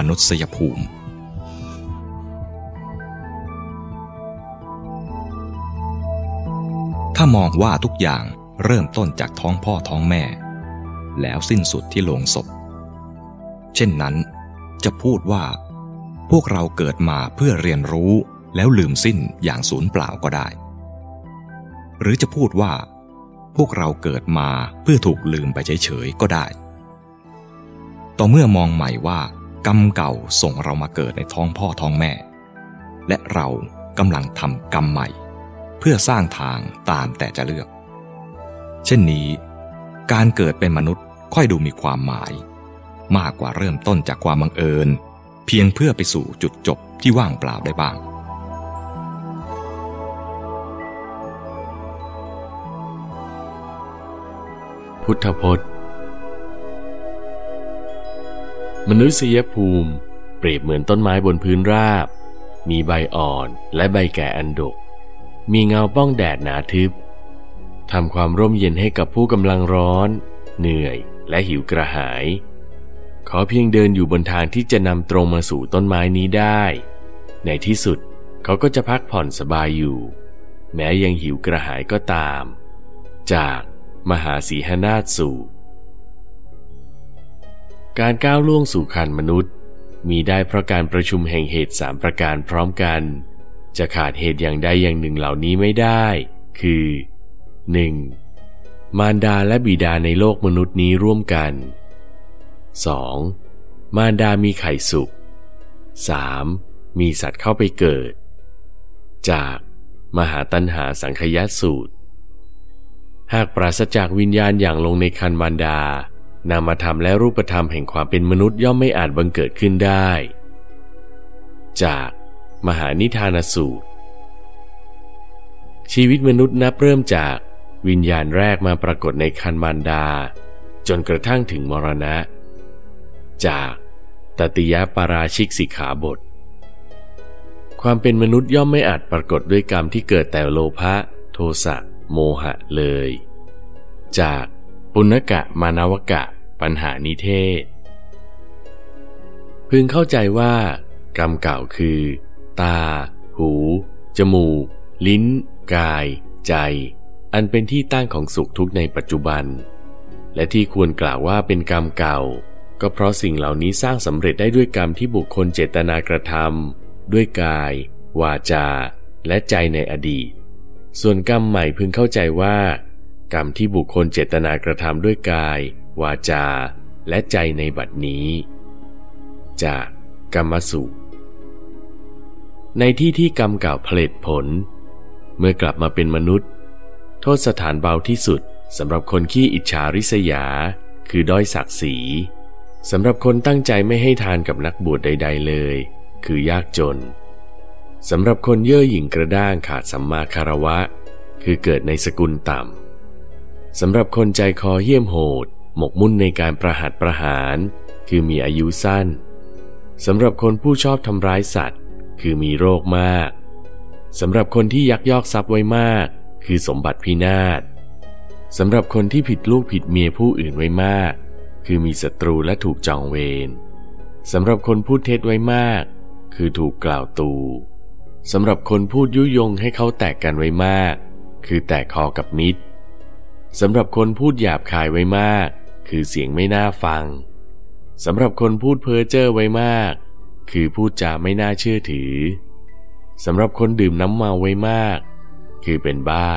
มนุษยภูมิถ้ามองว่าทุกอย่างเริ่มต้นจากท้องพ่อท้องแม่ แล้วสิ้นสุดที่โลงศพ เช่นนั้น จะพูดว่า พวกเราเกิดมาเพื่อเรียนรู้แล้วลืมสิ้นอย่างสูญเปล่าก็ได้ หรือจะพูดว่า พวกเราเกิดมาเพื่อถูกลืมไปเฉยๆก็ได้ ต่อเมื่อมองใหม่ว่า กรรมเก่าส่งเรามาเกิดในท้องพ่อท้องแม่ และเรากำลังทำกรรมใหม่ เพื่อสร้างทางตามแต่จะเลือก เช่นนี้ การเกิดเป็นมนุษย์ค่อยดูมีความหมาย มากกว่าเริ่มต้นจากความบังเอิญ เพียงเพื่อไปสู่จุดจบที่ว่างเปล่าได้บ้างพุทธพจน์ มนุษยภูมิเปรียบเหมือนต้นไม้บนพื้นราบ มีใบอ่อนและใบแก่อันดก มีเงาป้องแดดหนาทึบทำความร่มเย็นให้กับผู้กำลังร้อน เหนื่อยและหิวกระหาย ขอเพียงเดินอยู่บนทางที่จะนำตรงมาสู่ต้นไม้นี้ได้ ในที่สุดเขาก็จะพักผ่อนสบายอยู่ แม้ยังหิวกระหายก็ตาม จากมหาสีหนาฏสูตร การก้าวล่วงสู่ขันมนุษย์ มีได้เพราะการประชุมแห่งเหตุสามประการพร้อมกัน จะขาดเหตุอย่างใดอย่างหนึ่งเหล่านี้ไม่ได้ คือ 1. มารดาและบิดาในโลกมนุษย์นี้ร่วมกัน 2. มารดามีไข่สุก 3. มีสัตว์เข้าไปเกิด จาก มหาตัญหาสังคยสูตร หากปราศจากวิญญาณอย่างลงในคันมารดา นามธรรมและรูปธรรมแห่งความเป็นมนุษย์ย่อมไม่อาจบังเกิดขึ้นได้ จาก มหานิทานสูตร ชีวิตมนุษย์นับเริ่มจากวิญญาณแรกมาปรากฏในคันมารดา จนกระทั่งถึงมรณะ จากตติยปาราชิกสิกขาบท ความเป็นมนุษย์ย่อมไม่อาจปรากฏด้วยกรรมที่เกิดแต่โลภะ โทสะ โมหะเลย จาก ปุณกะมานวกะ ปัญหานิเทศ พึงเข้าใจว่า กรรมเก่าคือ ตา หู จมูก ลิ้น กาย ใจ อันเป็นที่ตั้งของสุขทุกข์ในปัจจุบัน และที่ควรกล่าวว่าเป็นกรรมเก่า ก็เพราะสิ่งเหล่านี้สร้างสำเร็จได้ด้วยกรรมที่บุคคลเจตนากระทำด้วยกาย วาจา และใจในอดีต ส่วนกรรมใหม่พึงเข้าใจว่า กรรมที่บุคคลเจตนากระทำด้วยกาย วาจา และใจในบัดนี้ จากกรรมสูตรในที่ที่กรรมเก่าผลิตผล เมื่อกลับมาเป็นมนุษย์ โทษสถานเบาที่สุดสำหรับคนขี้อิจฉาริษยา คือด้อยศักดิ์ศรีสำหรับคนตั้งใจไม่ให้ทานกับนักบวชใด ๆ เลย คือยากจนสำหรับคนเย่อหยิ่งกระด้างขาดสัมมาคารวะ คือเกิดในสกุลต่ำ สำหรับคนใจคอเหี้ยมโหด หมกมุ่นในการประหัตประหาร คือมีอายุสั้นสำหรับคนผู้ชอบทำร้ายสัตว์ คือมีโรคมากสำหรับคนที่ยักยอกทรัพย์ไว้มาก คือสมบัติพินาศสำหรับคนที่ผิดลูกผิดเมียผู้อื่นไว้มาก คือมีศัตรูและถูกจองเวรสำหรับคนพูดเท็จไว้มาก คือถูกกล่าวตูสำหรับคนพูดยุยงให้เขาแตกกันไว้มาก คือแตกคอกับมิตร สำหรับคนพูดหยาบคายไว้มาก คือเสียงไม่น่าฟังสำหรับคนพูดเพ้อเจ้อไว้มาก คือพูดจาไม่น่าเชื่อถือสำหรับคนดื่มน้ำเมาไว้มาก คือเป็นบ้า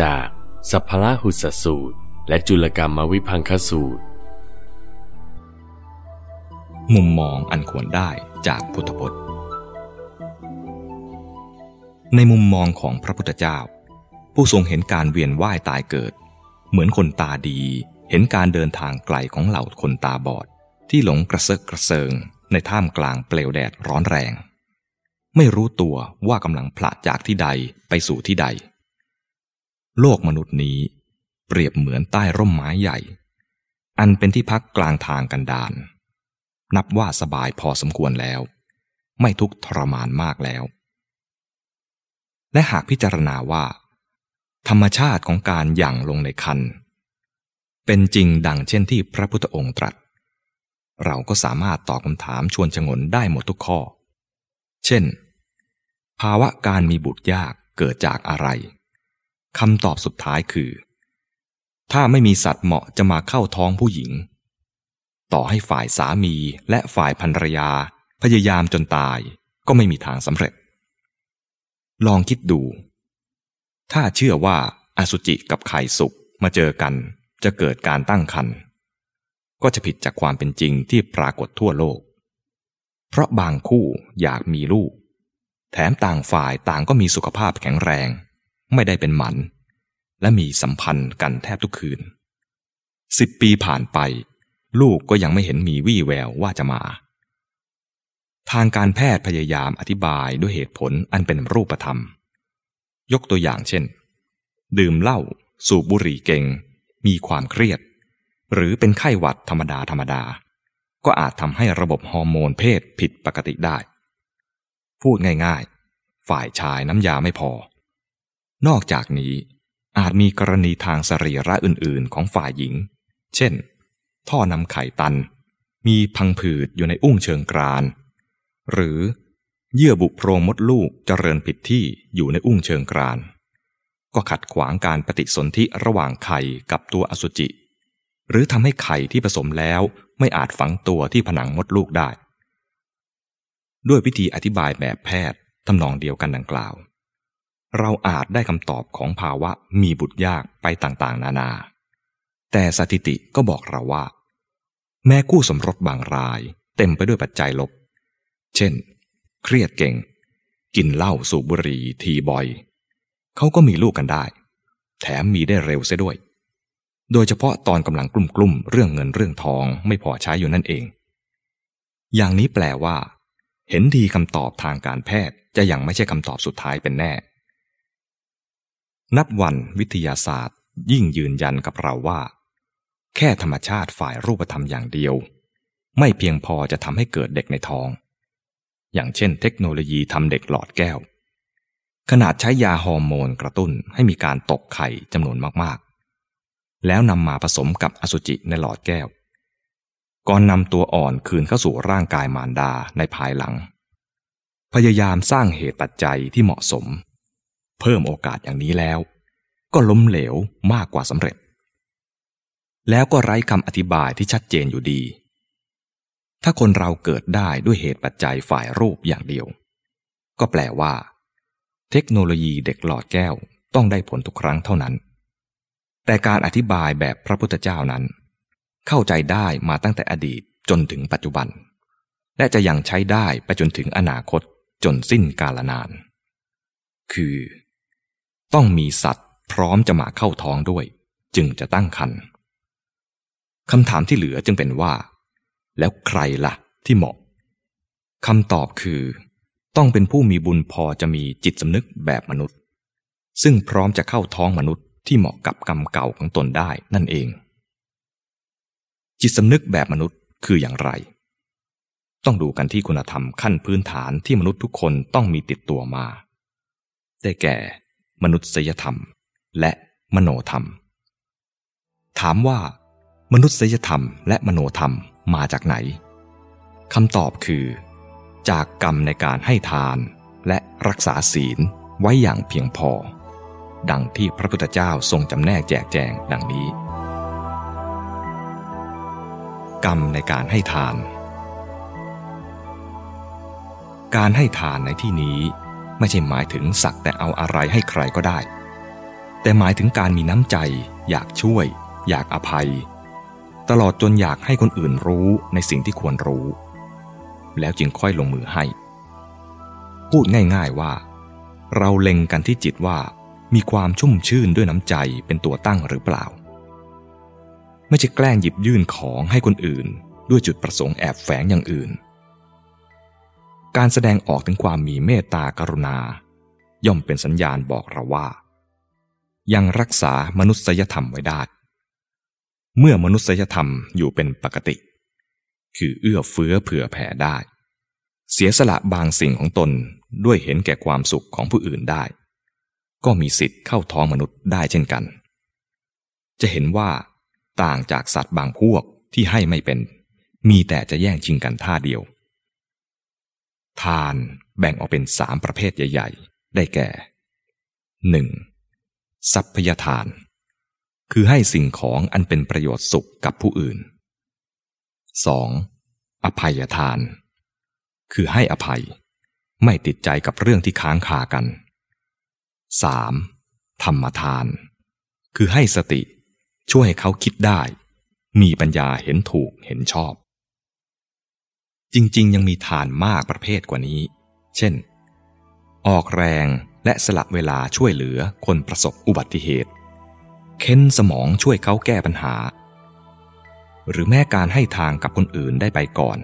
จากสัพพละหุสสูตร และจุลกรรมมวิพังคสูตร มุมมองอันควรได้จากพุทธพจน์ ในมุมมองของพระพุทธเจ้า ผู้ทรงเห็นการเวียนว่ายตายเกิด เหมือนคนตาดีเห็นการเดินทางไกลของเหล่าคนตาบอด ที่หลงกระเซาะกระเซิง ในท่ามกลางเปลวแดดร้อนแรง ไม่รู้ตัวว่ากำลังพละจากที่ใดไปสู่ที่ใด โลกมนุษย์นี้ เปรียบเหมือนใต้ร่มไม้ใหญ่ อันเป็นที่พักกลางทางกันดานนับว่าสบายพอสมควรแล้ว ไม่ทุกทรมานมากแล้ว และหากพิจารณาว่า ธรรมชาติของการหยั่งลงในคัน เป็นจริงดังเช่นที่พระพุทธองค์ตรัส เราก็สามารถตอบคำถามชวนชงนได้หมดทุกข้อ เช่น ภาวะการมีบุตรยากเกิดจากอะไรคำตอบสุดท้ายคือ ถ้าไม่มีสัตว์เหมาะจะมาเข้าท้องผู้หญิง ต่อให้ฝ่ายสามีและฝ่ายภรรยา พยายามจนตายก็ไม่มีทางสำเร็จ ลองคิดดู ถ้าเชื่อว่าอสุจิกับไข่สุกมาเจอกัน จะเกิดการตั้งครรภ์ก็จะผิดจากความเป็นจริงที่ปรากฏทั่วโลก เพราะบางคู่อยากมีลูก แถมต่างฝ่ายต่างก็มีสุขภาพแข็งแรง ไม่ได้เป็นหมัน และมีสัมพันธ์กันแทบทุกคืนสิบปีผ่านไป ลูกก็ยังไม่เห็นมีวี่แววว่าจะมา ทางการแพทย์พยายามอธิบายด้วยเหตุผลอันเป็นรูปธรรม ยกตัวอย่างเช่น ดื่มเหล้าสูบบุหรี่เก่ง มีความเครียด หรือเป็นไข้หวัดธรรมดาธรรมดา ก็อาจทำให้ระบบฮอร์โมนเพศผิดปกติได้ พูดง่ายๆ ฝ่ายชายน้ำยาไม่พอ นอกจากนี้อาจมีกรณีทางสรีระอื่นๆ ของฝ่ายหญิง เช่น ท่อนำไข่ตัน มีพังผืดอยู่ในอุ้งเชิงกราน หรือ เยื่อบุโพรงมดลูกเจริญผิดที่อยู่ในอุ้งเชิงกราน ก็ขัดขวางการปฏิสนธิระหว่างไข่กับตัวอสุจิ หรือทำให้ไข่ที่ผสมแล้วไม่อาจฝังตัวที่ผนังมดลูกได้ ด้วยวิธีอธิบายแบบแพทย์ทำนองเดียวกันดังกล่าว เราอาจได้คำตอบของภาวะมีบุตรยากไปต่างๆ นานา แต่สถิติก็บอกเราว่า แม้คู่สมรสบางรายเต็มไปด้วยปัจจัยลบ เช่น เครียดเก่ง กินเหล้าสูบบุหรี่ทีบ่อย เขาก็มีลูกกันได้ แถมมีได้เร็วเสียด้วย โดยเฉพาะตอนกำลังกลุ่มกลุ่มเรื่องเงินเรื่องทองไม่พอใช้อยู่นั่นเอง อย่างนี้แปลว่า เห็นทีคำตอบทางการแพทย์จะยังไม่ใช่คำตอบสุดท้ายเป็นแน่ นับวันวิทยาศาสตร์ ยิ่งยืนยันกับเราว่า แค่ธรรมชาติฝ่ายรูปธรรมอย่างเดียว ไม่เพียงพอจะทำให้เกิดเด็กในท้อง อย่างเช่นเทคโนโลยีทำเด็กหลอดแก้ว ขนาดใช้ยาฮอร์โมนกระตุ้นให้มีการตกไข่จำนวนมากแล้วนำมาผสมกับอสุจิในหลอดแก้ว ก่อนนำตัวอ่อนคืนเข้าสู่ร่างกายมารดาในภายหลัง พยายามสร้างเหตุปัจจัยที่เหมาะสม เพิ่มโอกาสอย่างนี้แล้ว ก็ล้มเหลวมากกว่าสำเร็จ แล้วก็ไร้คำอธิบายที่ชัดเจนอยู่ดี ถ้าคนเราเกิดได้ด้วยเหตุปัจจัยฝ่ายรูปอย่างเดียว ก็แปลว่า เทคโนโลยีเด็กหลอดแก้วต้องได้ผลทุกครั้งเท่านั้น แต่การอธิบายแบบพระพุทธเจ้านั้น เข้าใจได้มาตั้งแต่อดีตจนถึงปัจจุบัน และจะยังใช้ได้ไปจนถึงอนาคตจนสิ้นกาลนาน คือ ต้องมีสัตว์พร้อมจะมาเข้าท้องด้วย จึงจะตั้งครรภ์คำถามที่เหลือจึงเป็นว่า แล้วใครละ่ะ ที่เหมาะคำตอบคือ ต้องเป็นผู้มีบุญพอจะมีจิตสำนึกแบบมนุษย์ ซึ่งพร้อมจะเข้าท้องมนุษย์ที่เหมาะกับกรรมเก่าของตนได้นั่นเอง จิตสำนึกแบบมนุษย์คืออย่างไร ต้องดูกันที่คุณธรรมขั้นพื้นฐานที่มนุษย์ทุกคนต้องมีติดตัวมา ได้แก่ มนุษยธรรม และมโนธรรม ถามว่ามนุษยธรรมและมโนธรรม มาจากไหนคำตอบคือ จากกรรมในการให้ทาน และรักษาศีลไว้อย่างเพียงพอ ดังที่พระพุทธเจ้าทรงจำแนกแจกแจงดังนี้ กรรมในการให้ทาน การให้ทานในที่นี้ไม่ใช่หมายถึงสักแต่เอาอะไรให้ใครก็ได้ แต่หมายถึงการมีน้ำใจ อยากช่วย อยากอภัย ตลอดจนอยากให้คนอื่นรู้ในสิ่งที่ควรรู้ แล้วจึงค่อยลงมือให้ พูดง่ายๆว่า เราเล็งกันที่จิตว่ามีความชุ่มชื่นด้วยน้ำใจเป็นตัวตั้งหรือเปล่า ไม่ใช่แกล้งหยิบยื่นของให้คนอื่น ด้วยจุดประสงค์แอบแฝงอย่างอื่น การแสดงออกถึงความมีเมตตากรุณา ย่อมเป็นสัญญาณบอกเราว่า ยังรักษามนุษยธรรมไว้ได้ เมื่อมนุษยธรรมอยู่เป็นปกติ คือเอื้อเฟื้อเผื่อแผ่ได้ เสียสละบางสิ่งของตนด้วยเห็นแก่ความสุขของผู้อื่นได้ ก็มีสิทธิ์เข้าท้องมนุษย์ได้เช่นกัน จะเห็นว่าต่างจากสัตว์บางพวกที่ให้ไม่เป็น มีแต่จะแย่งชิงกันท่าเดียว ทานแบ่งออกเป็นสามประเภทใหญ่ ๆ ได้แก่ 1. สัพพยทาน คือให้สิ่งของอันเป็นประโยชน์สุขกับผู้อื่น 2. อภัยทาน คือให้อภัย ไม่ติดใจกับเรื่องที่ค้างคากัน 3. ธรรมทาน คือให้สติ ช่วยให้เขาคิดได้ มีปัญญาเห็นถูกเห็นชอบ จริงๆ ยังมีทานมากประเภทกว่านี้ เช่น ออกแรงและสละเวลาช่วยเหลือคนประสบอุบัติเหตุ เค้นสมองช่วยเขาแก้ปัญหา หรือแม้การให้ทางกับคนอื่นได้ไปก่อน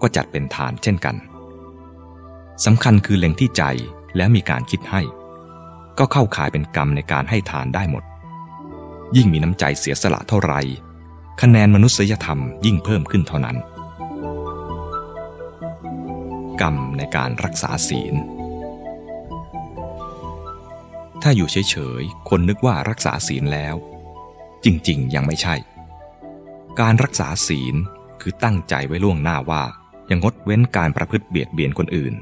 ก็จัดเป็นทานเช่นกันสำคัญคือเล็งที่ใจและมีการคิดให้ ก็เข้าข่ายเป็นกรรมในการให้ทานได้หมด ยิ่งมีน้ำใจเสียสละเท่าไรคะแนนมนุษยธรรมยิ่งเพิ่มขึ้นเท่านั้น กรรมในการรักษาศีล ถ้าอยู่เฉยๆ คนนึกว่ารักษาศีลแล้ว จริงๆ ยังไม่ใช่ การรักษาศีลคือตั้งใจไว้ล่วงหน้าว่ายังงดเว้นการประพฤติเบียดเบียนคนอื่น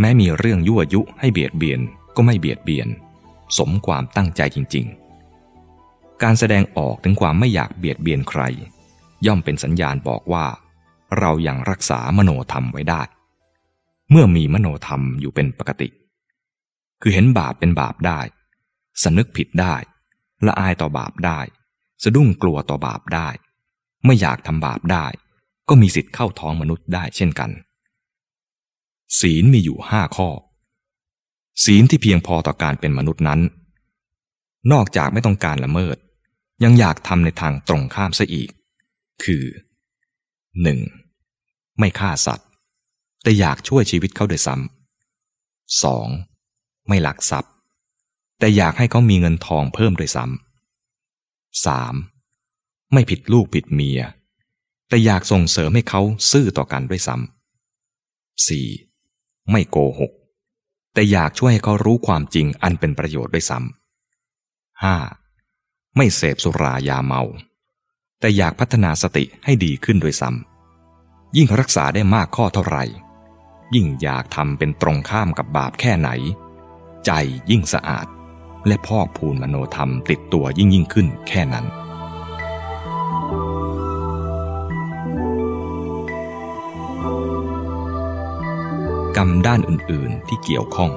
แม้มีเรื่องยั่วยุให้เบียดเบียนก็ไม่เบียดเบียน สมความตั้งใจจริง ๆ การแสดงออกถึงความไม่อยากเบียดเบียนใคร ย่อมเป็นสัญญาณบอกว่า เรายัางรักษามโนธรรมไว้ได้ เมื่อมีมโนธรรมอยู่เป็นปกติ คือเห็นบาปเป็นบาปได้สนึกผิดได้ละอายต่อบาปได้ สะดุ้งกลัวต่อบาปได้ ไม่อยากทำบาปได้ ก็มีสิทธิ์เข้าท้องมนุษย์ได้เช่นกัน ศีลมีอยู่ห้าข้อ ศีลที่เพียงพอต่อการเป็นมนุษย์นั้น นอกจากไม่ต้องการละเมิด ยังอยากทำในทางตรงข้ามซะอีก คือ 1. ไม่ฆ่าสัตว์ แต่อยากช่วยชีวิตเขาโดยซ้ำสอง ไม่หลักทรัพย์ แต่อยากให้เขามีเงินทองเพิ่มโดยซ้ำสามไม่ผิดลูกผิดเมีย แต่อยากส่งเสริมให้เขาซื่อต่อกันด้วยซ้ำสี่ไม่โกหก แต่อยากช่วยให้เขารู้ความจริงอันเป็นประโยชน์ด้วยซ้ำห้าไม่เสพสุรายาเมา แต่อยากพัฒนาสติให้ดีขึ้นด้วยซ้ำยิ่งรักษาได้มากข้อเท่าไหร่ ยิ่งอยากทำเป็นตรงข้ามกับบาปแค่ไหน ใจยิ่งสะอาด และพอกพูนมโนธรรมติดตัวยิ่งยิ่งขึ้นแค่นั้น กรรมด้านอื่นๆที่เกี่ยวข้อง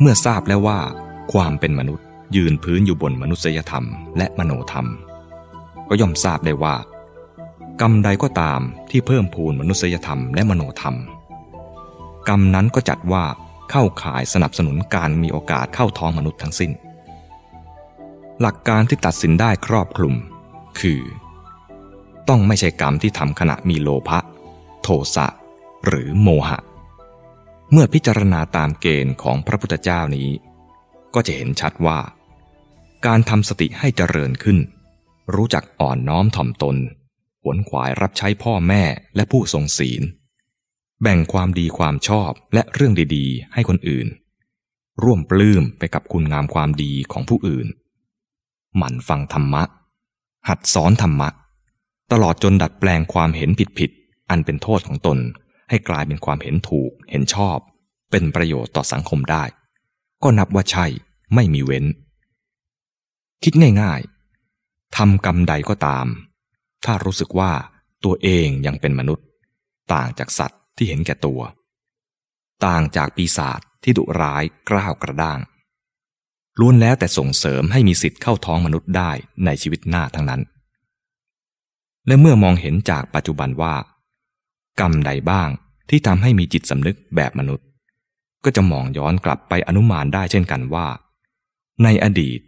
เมื่อทราบแล้วว่า ความเป็นมนุษย์ยืนพื้นอยู่บนมนุษยธรรมและมโนธรรม ก็ย่อมทราบได้ว่า กรรมใดก็ตามที่เพิ่มพูนมนุษยธรรมและมโนธรรม กรรมนั้นก็จัดว่าเข้าข่ายสนับสนุนการมีโอกาสเข้าท้องมนุษย์ทั้งสิ้น หลักการที่ตัดสินได้ครอบคลุม คือ ต้องไม่ใช่กรรมที่ทำขณะมีโลภะโทสะหรือโมหะ เมื่อพิจารณาตามเกณฑ์ของพระพุทธเจ้านี้ ก็จะเห็นชัดว่า การทำสติให้เจริญขึ้น รู้จักอ่อนน้อมถ่อมตนขวนขวายรับใช้พ่อแม่และผู้ทรงศีล แบ่งความดีความชอบและเรื่องดีๆ ให้คนอื่น ร่วมปลื้มไปกับคุณงามความดีของผู้อื่น หมั่นฟังธรรมะ หัดสอนธรรมะ ตลอดจนดัดแปลงความเห็นผิดๆอันเป็นโทษของตน ให้กลายเป็นความเห็นถูกเห็นชอบ เป็นประโยชน์ต่อสังคมได้ ก็นับว่าใช่ไม่มีเว้น คิดง่ายๆทำกรรมใดก็ตาม ถ้ารู้สึกว่าตัวเองยังเป็นมนุษย์ ต่างจากสัตว์ ที่เห็นแก่ตัว ต่างจากปีศาจที่ดุร้ายกล้าวกระด้างล้วนแล้วแต่ส่งเสริมให้มีสิทธิ์เข้าท้องมนุษย์ได้ในชีวิตหน้าทั้งนั้น และเมื่อมองเห็นจากปัจจุบันว่า กรรมใดบ้างที่ทำให้มีจิตสำนึกแบบมนุษย์ ก็จะมองย้อนกลับไปอนุมานได้เช่นกันว่า ในอดีต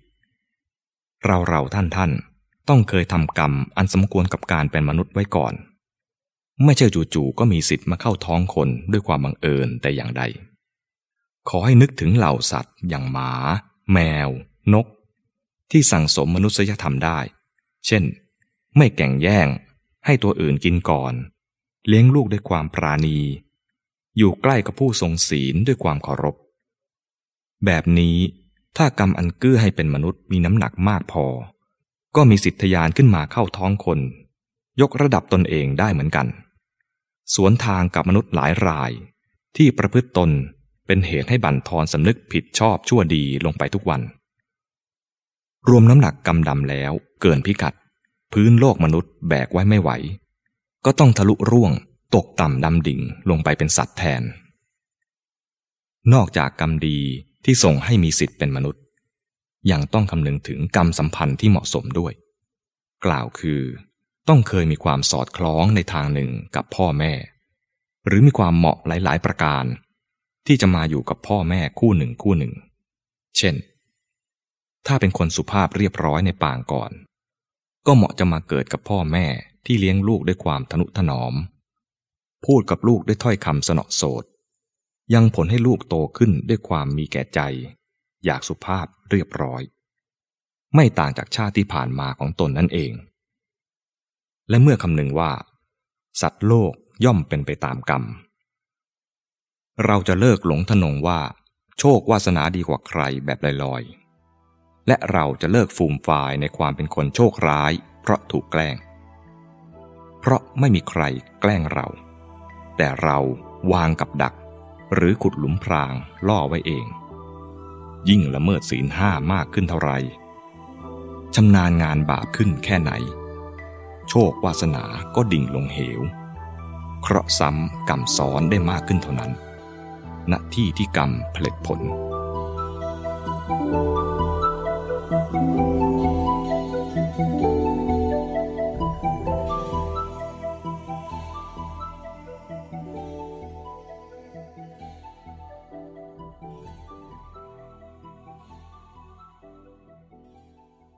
เราเราท่านท่านต้องเคยทำกรรมอันสมควรกับการเป็นมนุษย์ไว้ก่อน ไม่ใช่จู่ๆก็มีสิทธิ์มาเข้าท้องคนด้วยความบังเอิญแต่อย่างใด ขอให้นึกถึงเหล่าสัตว์ อย่างหมา แมว นก ที่สั่งสมมนุษยธรรมได้ เช่น ไม่แก่งแย่ง ให้ตัวอื่นกินก่อน เลี้ยงลูกด้วยความปราณี อยู่ใกล้กับผู้ทรงศีลด้วยความเคารพ แบบนี้ถ้ากรรมอันเกื้อให้เป็นมนุษย์มีน้ำหนักมากพอ ก็มีสิทธยานขึ้นมาเข้าท้องคน ยกระดับตนเองได้เหมือนกัน สวนทางกับมนุษย์หลายราย ที่ประพฤติตนเป็นเหตุให้บั่นทอนสำนึกผิดชอบชั่วดีลงไปทุกวัน รวมน้ำหนักกำดำแล้วเกินพิกัด พื้นโลกมนุษย์แบกไว้ไม่ไหว ก็ต้องทะลุร่วงตกต่ำดำดิ่งลงไปเป็นสัตว์แทน นอกจากกรรมดีที่ส่งให้มีสิทธิ์เป็นมนุษย์ ยังต้องคำนึงถึงกรรมสัมพันธ์ที่เหมาะสมด้วย กล่าวคือ ต้องเคยมีความสอดคล้องในทางหนึ่งกับพ่อแม่ หรือมีความเหมาะหลายๆ ประการ ที่จะมาอยู่กับพ่อแม่คู่หนึ่งคู่หนึ่ง เช่น ถ้าเป็นคนสุภาพเรียบร้อยในปางก่อน ก็เหมาะจะมาเกิดกับพ่อแม่ที่เลี้ยงลูกด้วยความทนุถนอม พูดกับลูกด้วยถ้อยคำสนอโสดยังผลให้ลูกโตขึ้นด้วยความมีแก่ใจ อยากสุภาพเรียบร้อย ไม่ต่างจากชาติที่ผ่านมาของตนนั่นเอง และเมื่อคำนึงว่า สัตว์โลกย่อมเป็นไปตามกรรม เราจะเลิกหลงทนงว่า โชควาสนาดีกว่าใครแบบลอยๆ และเราจะเลิกฟูมฟายในความเป็นคนโชคร้าย เพราะถูกแกล้ง เพราะไม่มีใครแกล้งเรา แต่เราวางกับดัก หรือขุดหลุมพรางล่อไว้เอง ยิ่งละเมิดศีลห้ามากขึ้นเท่าไรชำนาญงานบาปขึ้นแค่ไหน โชควาสนาก็ดิ่งลงเหว เคราะห์ซ้ำกรรมซ้อนได้มากขึ้นเท่านั้น ณที่ที่กรรมผลิตผล thank you